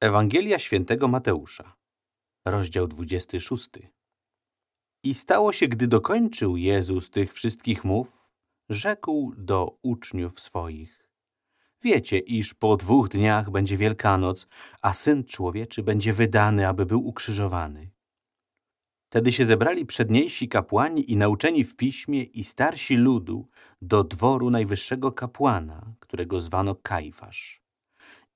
Ewangelia świętego Mateusza, rozdział 26. I stało się, gdy dokończył Jezus tych wszystkich mów, rzekł do uczniów swoich. Wiecie, iż po dwóch dniach będzie Wielkanoc, a Syn Człowieczy będzie wydany, aby był ukrzyżowany. Wtedy się zebrali przedniejsi kapłani i nauczeni w piśmie i starsi ludu do dworu najwyższego kapłana, którego zwano Kajfasz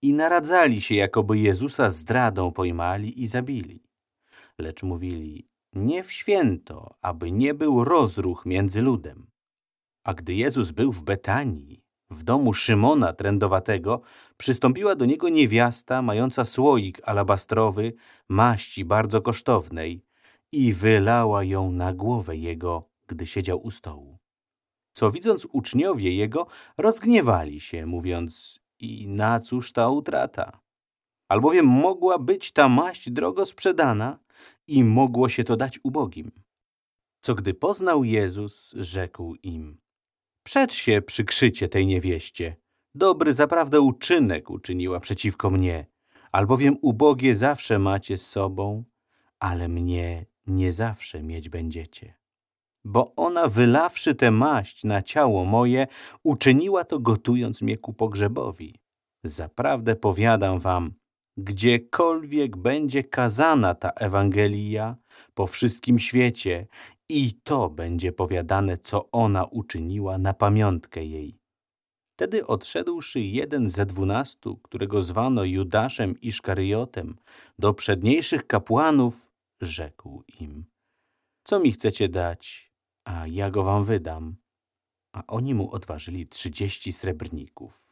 i naradzali się, jakoby Jezusa zdradą pojmali i zabili. Lecz mówili, nie w święto, aby nie był rozruch między ludem. A gdy Jezus był w Betanii, w domu Szymona Trędowatego, przystąpiła do niego niewiasta mająca słoik alabastrowy, maści bardzo kosztownej i wylała ją na głowę jego, gdy siedział u stołu. Co widząc uczniowie jego, rozgniewali się, mówiąc, i na cóż ta utrata? Albowiem mogła być ta maść drogo sprzedana i mogło się to dać ubogim. Co gdy poznał Jezus, rzekł im, Przed się przykrzycie tej niewieście. Dobry zaprawdę uczynek uczyniła przeciwko mnie, albowiem ubogie zawsze macie z sobą, ale mnie nie zawsze mieć będziecie. Bo ona, wylawszy tę maść na ciało moje, uczyniła to gotując mnie ku pogrzebowi. Zaprawdę powiadam wam, gdziekolwiek będzie kazana ta Ewangelia po wszystkim świecie i to będzie powiadane, co ona uczyniła na pamiątkę jej. Wtedy odszedłszy jeden ze dwunastu, którego zwano Judaszem Iszkariotem, do przedniejszych kapłanów, rzekł im, co mi chcecie dać, a ja go wam wydam. A oni mu odważyli trzydzieści srebrników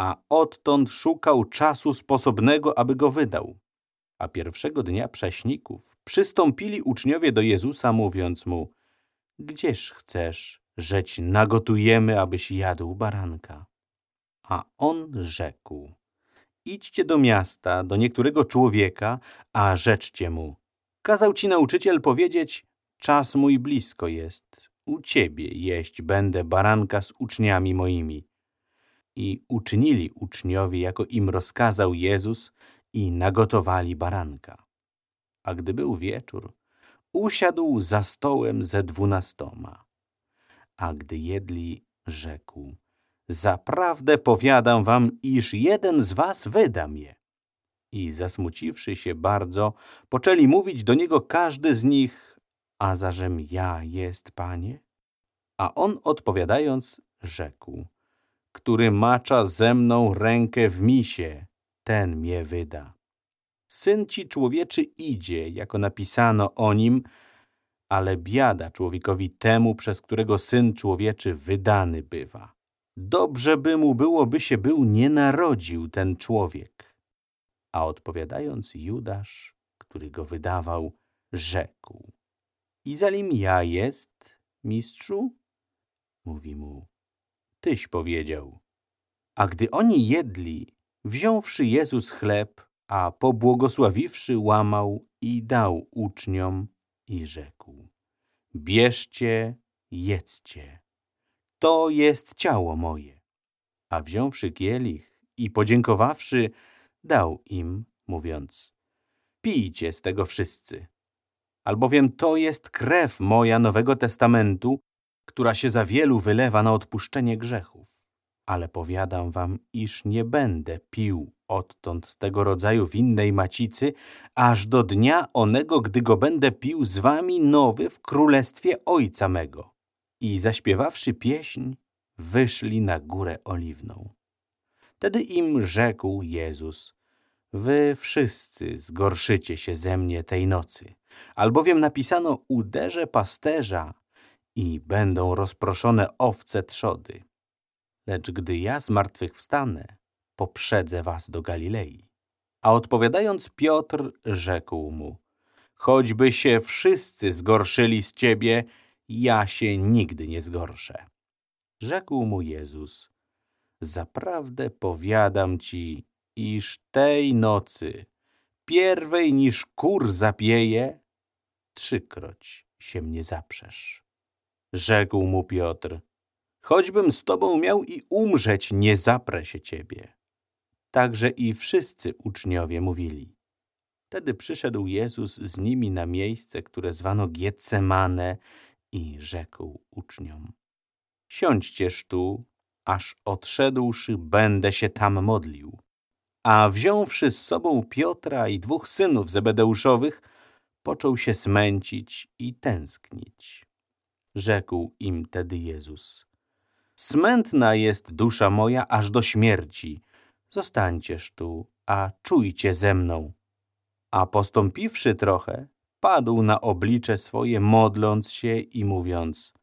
a odtąd szukał czasu sposobnego, aby go wydał. A pierwszego dnia prześników przystąpili uczniowie do Jezusa, mówiąc mu, gdzież chcesz, żeć nagotujemy, abyś jadł baranka? A on rzekł, idźcie do miasta, do niektórego człowieka, a rzeczcie mu. Kazał ci nauczyciel powiedzieć, czas mój blisko jest, u ciebie jeść będę baranka z uczniami moimi i uczynili uczniowie, jako im rozkazał Jezus i nagotowali baranka. A gdy był wieczór, usiadł za stołem ze dwunastoma. A gdy jedli, rzekł, zaprawdę powiadam wam, iż jeden z was wyda mnie. I zasmuciwszy się bardzo, poczęli mówić do niego każdy z nich, a zażem ja jest, panie? A on odpowiadając, rzekł, który macza ze mną rękę w misie, ten mnie wyda. Syn ci człowieczy idzie, jako napisano o nim, ale biada człowiekowi temu, przez którego Syn człowieczy wydany bywa. Dobrze by mu było, by się był nie narodził ten człowiek. A odpowiadając Judasz, który go wydawał, rzekł. I zalim ja jest, mistrzu? Mówi mu, Tyś powiedział. A gdy oni jedli, wziąwszy Jezus chleb, a pobłogosławiwszy łamał i dał uczniom i rzekł. Bierzcie, jedzcie. To jest ciało moje. A wziąwszy kielich i podziękowawszy, dał im, mówiąc, pijcie z tego wszyscy. Albowiem to jest krew moja Nowego Testamentu, która się za wielu wylewa na odpuszczenie grzechów. Ale powiadam wam, iż nie będę pił odtąd z tego rodzaju winnej macicy, aż do dnia onego, gdy go będę pił z wami nowy w królestwie Ojca mego. I zaśpiewawszy pieśń, wyszli na górę oliwną. Wtedy im rzekł Jezus, wy wszyscy zgorszycie się ze mnie tej nocy, albowiem napisano uderze pasterza, i będą rozproszone owce trzody. Lecz gdy ja zmartwychwstanę, poprzedzę was do Galilei. A odpowiadając Piotr rzekł mu, choćby się wszyscy zgorszyli z ciebie, ja się nigdy nie zgorszę. Rzekł mu Jezus, zaprawdę powiadam ci, iż tej nocy, pierwej niż kur zapieje, trzykroć się mnie zaprzesz. Rzekł mu Piotr, choćbym z tobą miał i umrzeć, nie zaprę się ciebie. Także i wszyscy uczniowie mówili. Wtedy przyszedł Jezus z nimi na miejsce, które zwano Getsemane i rzekł uczniom. Siądźcież tu, aż odszedłszy będę się tam modlił. A wziąwszy z sobą Piotra i dwóch synów Zebedeuszowych, począł się smęcić i tęsknić. Rzekł im tedy Jezus. Smętna jest dusza moja aż do śmierci. Zostańcież tu, a czujcie ze mną. A postąpiwszy trochę, padł na oblicze swoje, modląc się i mówiąc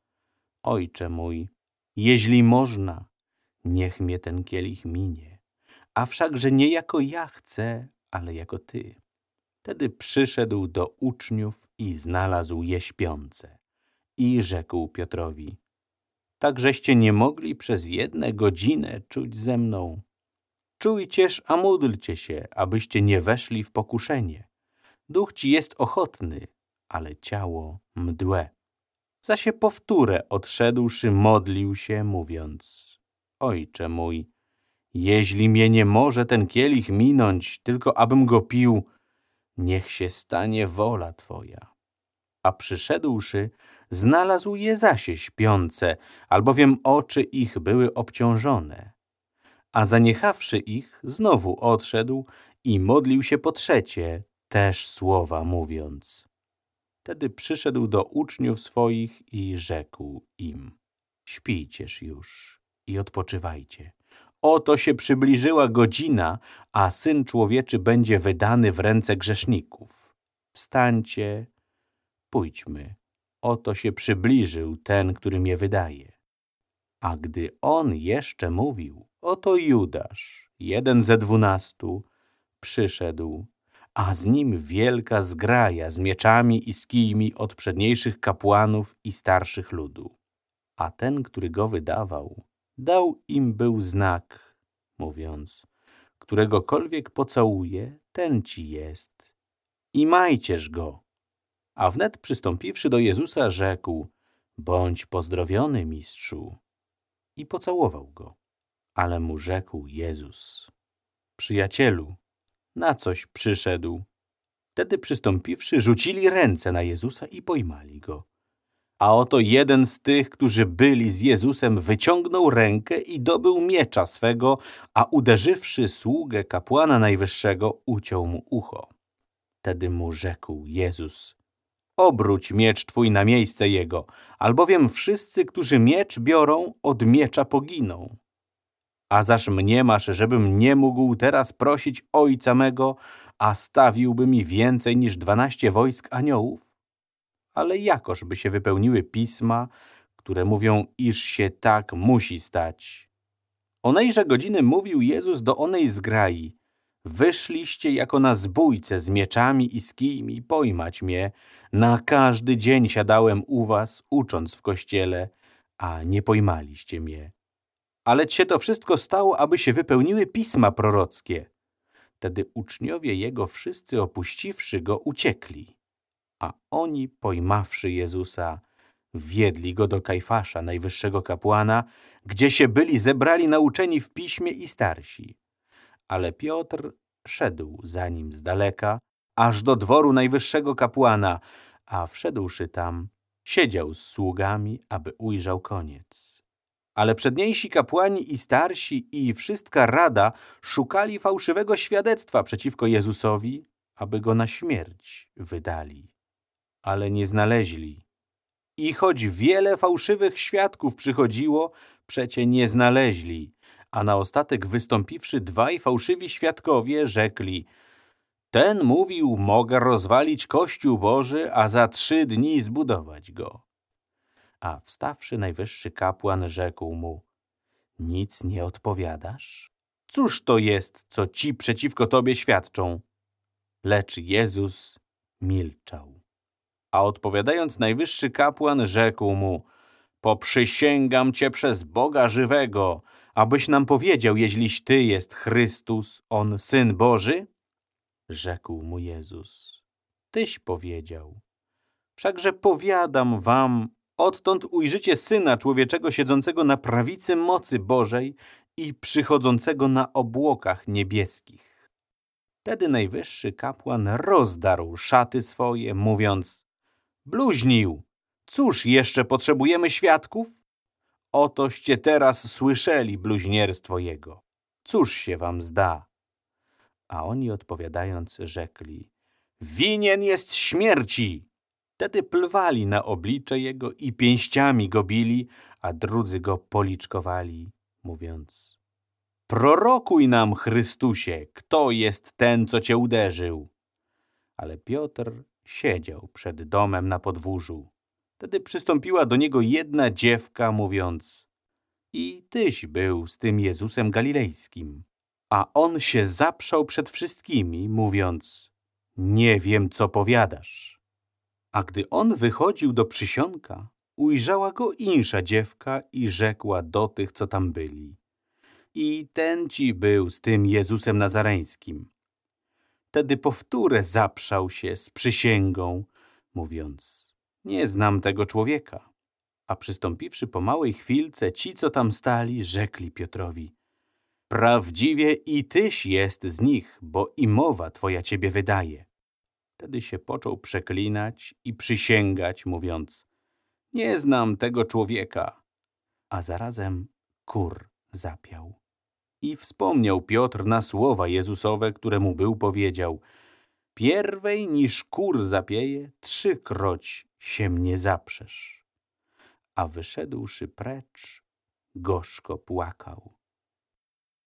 Ojcze mój, jeśli można, niech mnie ten kielich minie, a wszakże nie jako ja chcę, ale jako Ty. Wtedy przyszedł do uczniów i znalazł je śpiące. I rzekł Piotrowi, tak żeście nie mogli przez jedną godzinę czuć ze mną. Czujcież, a módlcie się, abyście nie weszli w pokuszenie. Duch ci jest ochotny, ale ciało mdłe. Zasie powtórę odszedłszy modlił się, mówiąc, Ojcze mój, jeśli mnie nie może ten kielich minąć, tylko abym go pił, niech się stanie wola Twoja. A przyszedłszy, znalazł je zasie śpiące, albowiem oczy ich były obciążone. A zaniechawszy ich, znowu odszedł i modlił się po trzecie, też słowa mówiąc. Wtedy przyszedł do uczniów swoich i rzekł im, śpijcież już i odpoczywajcie. Oto się przybliżyła godzina, a Syn Człowieczy będzie wydany w ręce grzeszników. Wstańcie, pójdźmy. Oto się przybliżył ten, który mnie wydaje. A gdy on jeszcze mówił, oto Judasz, jeden ze dwunastu, przyszedł, a z nim wielka zgraja z mieczami i z kijmi od przedniejszych kapłanów i starszych ludu. A ten, który go wydawał, dał im był znak, mówiąc, któregokolwiek pocałuje, ten ci jest. I majcież go. A wnet przystąpiwszy do Jezusa, rzekł, bądź pozdrowiony, mistrzu. I pocałował go. Ale mu rzekł Jezus, przyjacielu, na coś przyszedł. Wtedy przystąpiwszy, rzucili ręce na Jezusa i pojmali go. A oto jeden z tych, którzy byli z Jezusem, wyciągnął rękę i dobył miecza swego, a uderzywszy sługę kapłana najwyższego, uciął mu ucho. Wtedy mu rzekł Jezus, obróć miecz twój na miejsce jego, albowiem wszyscy, którzy miecz biorą, od miecza poginą. A zaż mnie masz, żebym nie mógł teraz prosić ojca mego, a stawiłby mi więcej niż dwanaście wojsk aniołów? Ale jakoż by się wypełniły pisma, które mówią, iż się tak musi stać. Onejże godziny mówił Jezus do onej zgrai. Wyszliście jako na zbójce z mieczami i z kijmi pojmać mnie. Na każdy dzień siadałem u was, ucząc w kościele, a nie pojmaliście mnie. Ale się to wszystko stało, aby się wypełniły pisma prorockie. Wtedy uczniowie Jego wszyscy opuściwszy Go uciekli. A oni, pojmawszy Jezusa, wiedli Go do Kajfasza, najwyższego kapłana, gdzie się byli zebrali nauczeni w piśmie i starsi. Ale Piotr szedł za nim z daleka, aż do dworu najwyższego kapłana, a wszedłszy tam, siedział z sługami, aby ujrzał koniec. Ale przedniejsi kapłani i starsi i wszystka rada szukali fałszywego świadectwa przeciwko Jezusowi, aby go na śmierć wydali. Ale nie znaleźli. I choć wiele fałszywych świadków przychodziło, przecie nie znaleźli. A na ostatek wystąpiwszy dwaj fałszywi świadkowie, rzekli Ten mówił, mogę rozwalić Kościół Boży, a za trzy dni zbudować go. A wstawszy najwyższy kapłan rzekł mu, nic nie odpowiadasz? Cóż to jest, co ci przeciwko tobie świadczą? Lecz Jezus milczał. A odpowiadając najwyższy kapłan rzekł mu, poprzysięgam cię przez Boga żywego, abyś nam powiedział, jeśliś ty jest Chrystus, On Syn Boży? Rzekł mu Jezus, tyś powiedział. Wszakże powiadam wam, Odtąd ujrzycie Syna Człowieczego siedzącego na prawicy mocy Bożej i przychodzącego na obłokach niebieskich. Wtedy najwyższy kapłan rozdarł szaty swoje, mówiąc Bluźnił, cóż jeszcze potrzebujemy świadków? Otoście teraz słyszeli bluźnierstwo jego. Cóż się wam zda? A oni odpowiadając rzekli Winien jest śmierci! Wtedy plwali na oblicze jego i pięściami go bili, a drudzy go policzkowali, mówiąc Prorokuj nam, Chrystusie, kto jest ten, co cię uderzył? Ale Piotr siedział przed domem na podwórzu. Wtedy przystąpiła do niego jedna dziewka, mówiąc I tyś był z tym Jezusem Galilejskim. A on się zaprzał przed wszystkimi, mówiąc Nie wiem, co powiadasz. A gdy on wychodził do przysionka, ujrzała go insza dziewka i rzekła do tych, co tam byli. I ten ci był z tym Jezusem Nazareńskim. Wtedy powtórę zaprzał się z przysięgą, mówiąc, nie znam tego człowieka. A przystąpiwszy po małej chwilce, ci, co tam stali, rzekli Piotrowi, prawdziwie i tyś jest z nich, bo i mowa twoja ciebie wydaje. Wtedy się począł przeklinać i przysięgać, mówiąc, nie znam tego człowieka. A zarazem kur zapiał. I wspomniał Piotr na słowa Jezusowe, które mu był powiedział, pierwej niż kur zapieje, trzykroć się mnie zaprzesz. A wyszedłszy precz, gorzko płakał.